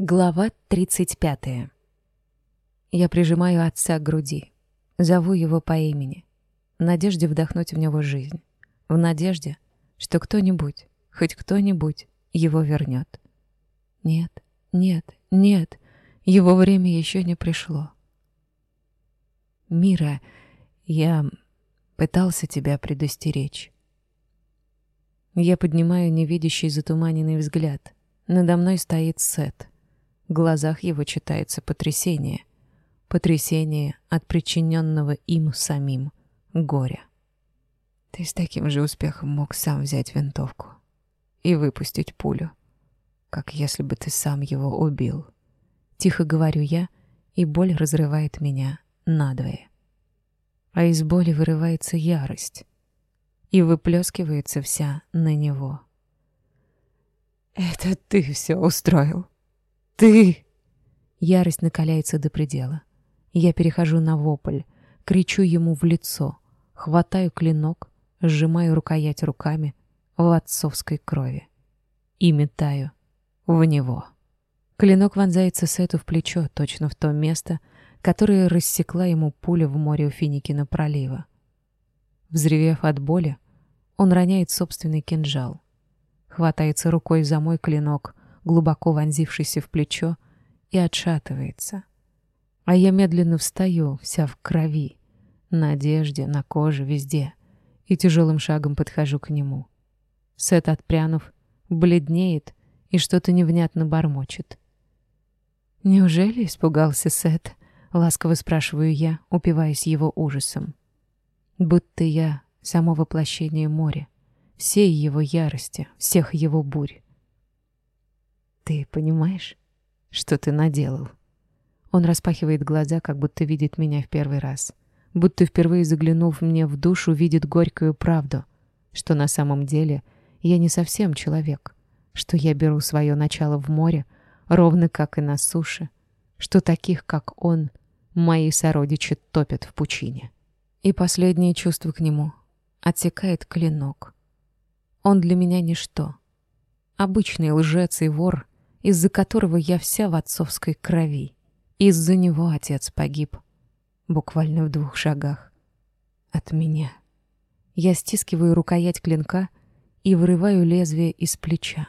Глава 35. Я прижимаю отца к груди, зову его по имени, в надежде вдохнуть в него жизнь, в надежде, что кто-нибудь, хоть кто-нибудь его вернет. Нет, нет, нет, его время еще не пришло. Мира, я пытался тебя предостеречь. Я поднимаю невидящий затуманенный взгляд. Надо мной стоит Сет — глазах его читается потрясение. Потрясение от причиненного им самим горя. Ты с таким же успехом мог сам взять винтовку и выпустить пулю, как если бы ты сам его убил. Тихо говорю я, и боль разрывает меня надвое. А из боли вырывается ярость и выплескивается вся на него. «Это ты все устроил!» «Ты...» Ярость накаляется до предела. Я перехожу на вопль, кричу ему в лицо, хватаю клинок, сжимаю рукоять руками в отцовской крови и метаю в него. Клинок вонзается Сету в плечо, точно в то место, которое рассекла ему пуля в море у Финикина пролива. Взревев от боли, он роняет собственный кинжал. Хватается рукой за мой клинок, глубоко вонзившийся в плечо, и отшатывается. А я медленно встаю, вся в крови, на одежде, на коже, везде, и тяжелым шагом подхожу к нему. Сет, отпрянув, бледнеет и что-то невнятно бормочет. «Неужели испугался Сет?» — ласково спрашиваю я, упиваясь его ужасом. Будто я — само воплощение моря, всей его ярости, всех его бурь. Ты понимаешь, что ты наделал? Он распахивает глаза, как будто видит меня в первый раз. Будто впервые заглянув мне в душу, видит горькую правду, что на самом деле я не совсем человек, что я беру свое начало в море, ровно как и на суше, что таких, как он, мои сородичи топят в пучине. И последнее чувство к нему отсекает клинок. Он для меня ничто. Обычный лжец и вор, из-за которого я вся в отцовской крови. Из-за него отец погиб. Буквально в двух шагах. От меня. Я стискиваю рукоять клинка и вырываю лезвие из плеча.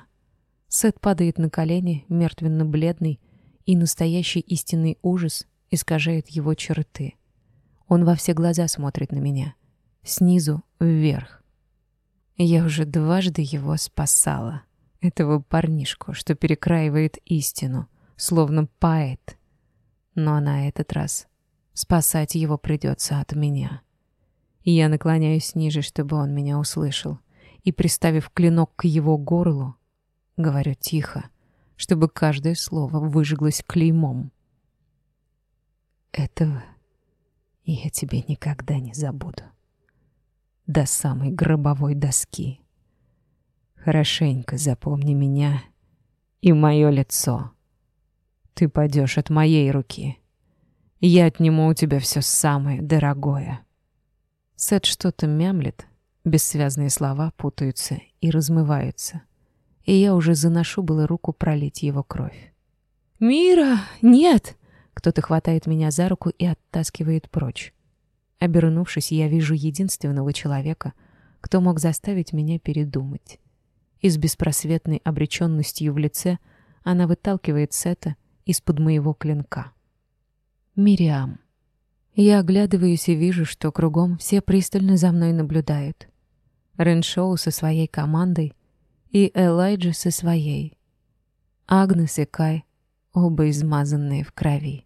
Сет падает на колени, мертвенно-бледный, и настоящий истинный ужас искажает его черты. Он во все глаза смотрит на меня. Снизу вверх. Я уже дважды его спасала этого парнишку, что перекраивает истину, словно поэт. Но на этот раз спасать его придется от меня. И я наклоняюсь ниже, чтобы он меня услышал, и, приставив клинок к его горлу, говорю тихо, чтобы каждое слово выжглось клеймом. Этого я тебе никогда не забуду. До самой гробовой доски. Хорошенько запомни меня и мое лицо. Ты падешь от моей руки. Я отниму у тебя все самое дорогое. Сет что-то мямлет, бессвязные слова путаются и размываются. И я уже заношу было руку пролить его кровь. «Мира! Нет!» Кто-то хватает меня за руку и оттаскивает прочь. Обернувшись, я вижу единственного человека, кто мог заставить меня передумать из беспросветной обреченностью в лице, она выталкивает Сета из-под моего клинка. «Мириам». Я оглядываюсь и вижу, что кругом все пристально за мной наблюдают. Реншоу со своей командой и Элайджа со своей. Агнес и Кай, оба измазанные в крови.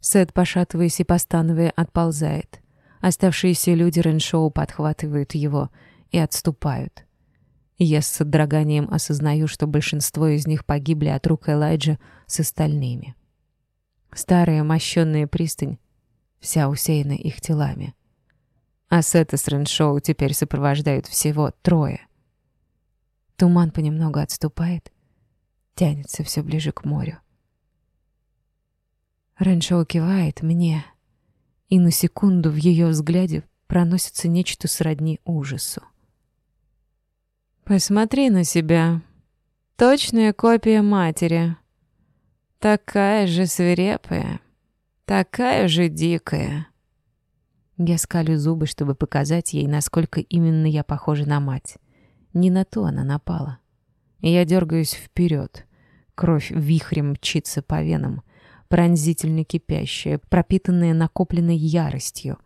Сет, пошатываясь и постановая, отползает. Оставшиеся люди Реншоу подхватывают его и отступают. Я с содроганием осознаю, что большинство из них погибли от рук Элайджа с остальными. Старая мощенная пристань вся усеяна их телами. А Сета с Реншоу теперь сопровождают всего трое. Туман понемногу отступает, тянется все ближе к морю. Реншоу кивает мне, и на секунду в ее взгляде проносится нечто сродни ужасу. Посмотри на себя. Точная копия матери. Такая же свирепая. Такая же дикая. Я скалю зубы, чтобы показать ей, насколько именно я похожа на мать. Не на то она напала. Я дергаюсь вперед. Кровь вихрем мчится по венам, пронзительно кипящая, пропитанная накопленной яростью —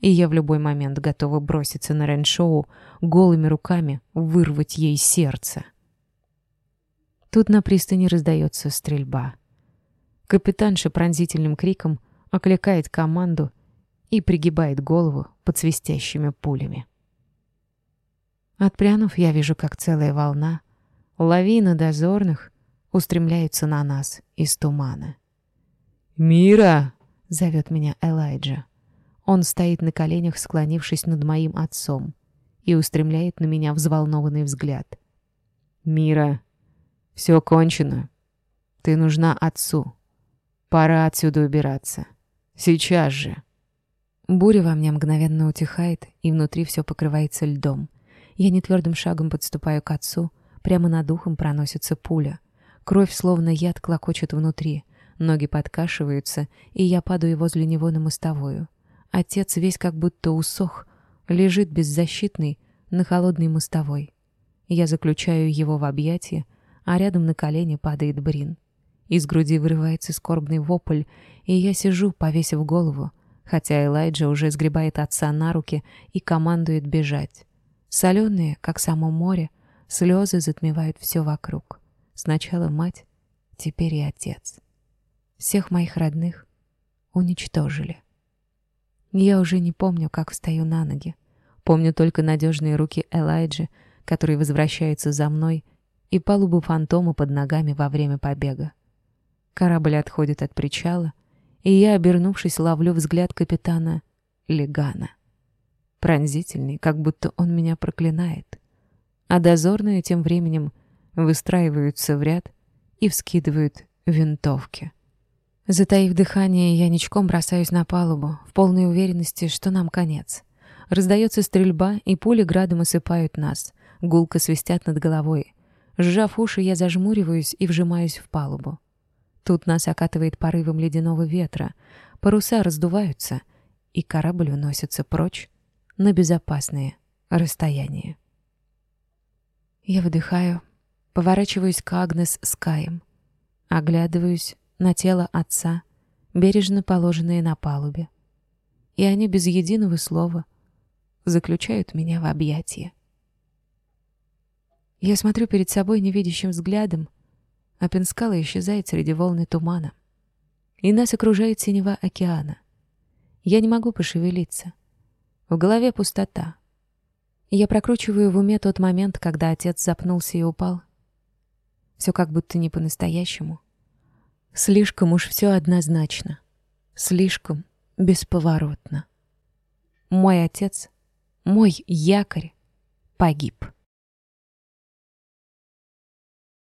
и я в любой момент готова броситься на Реншоу голыми руками, вырвать ей сердце. Тут на пристани раздается стрельба. Капитанша пронзительным криком окликает команду и пригибает голову под свистящими пулями. Отпрянув, я вижу, как целая волна, лавина дозорных, устремляется на нас из тумана. «Мира!» — зовет меня Элайджа. Он стоит на коленях, склонившись над моим отцом, и устремляет на меня взволнованный взгляд. «Мира, все кончено. Ты нужна отцу. Пора отсюда убираться. Сейчас же!» Буря во мне мгновенно утихает, и внутри все покрывается льдом. Я нетвердым шагом подступаю к отцу, прямо над ухом проносится пуля. Кровь, словно яд, клокочет внутри. Ноги подкашиваются, и я падаю возле него на мостовую. Отец весь как будто усох, лежит беззащитный на холодной мостовой. Я заключаю его в объятия, а рядом на колени падает Брин. Из груди вырывается скорбный вопль, и я сижу, повесив голову, хотя Элайджа уже сгребает отца на руки и командует бежать. Соленые, как само море, слезы затмевают все вокруг. Сначала мать, теперь и отец. Всех моих родных уничтожили. Я уже не помню, как встаю на ноги. Помню только надежные руки Элайджи, которые возвращаются за мной, и палубу фантома под ногами во время побега. Корабль отходит от причала, и я, обернувшись, ловлю взгляд капитана Легана. Пронзительный, как будто он меня проклинает. А дозорные тем временем выстраиваются в ряд и вскидывают винтовки. Затаив дыхание, я ничком бросаюсь на палубу, в полной уверенности, что нам конец. Раздается стрельба, и пули градом осыпают нас. Гулко свистят над головой. Сжав уши, я зажмуриваюсь и вжимаюсь в палубу. Тут нас окатывает порывом ледяного ветра, паруса раздуваются, и корабль уносится прочь на безопасные расстояния. Я выдыхаю, поворачиваюсь к Агнес с Каем, оглядываюсь на тело отца, бережно положенное на палубе, и они без единого слова заключают меня в объятия. Я смотрю перед собой невидящим взглядом, а Пенскала исчезает среди волны тумана. И нас окружает синева океана. Я не могу пошевелиться. В голове пустота. Я прокручиваю в уме тот момент, когда отец запнулся и упал. Все как будто не по-настоящему. Слишком уж все однозначно. Слишком бесповоротно. Мой отец, мой якорь погиб.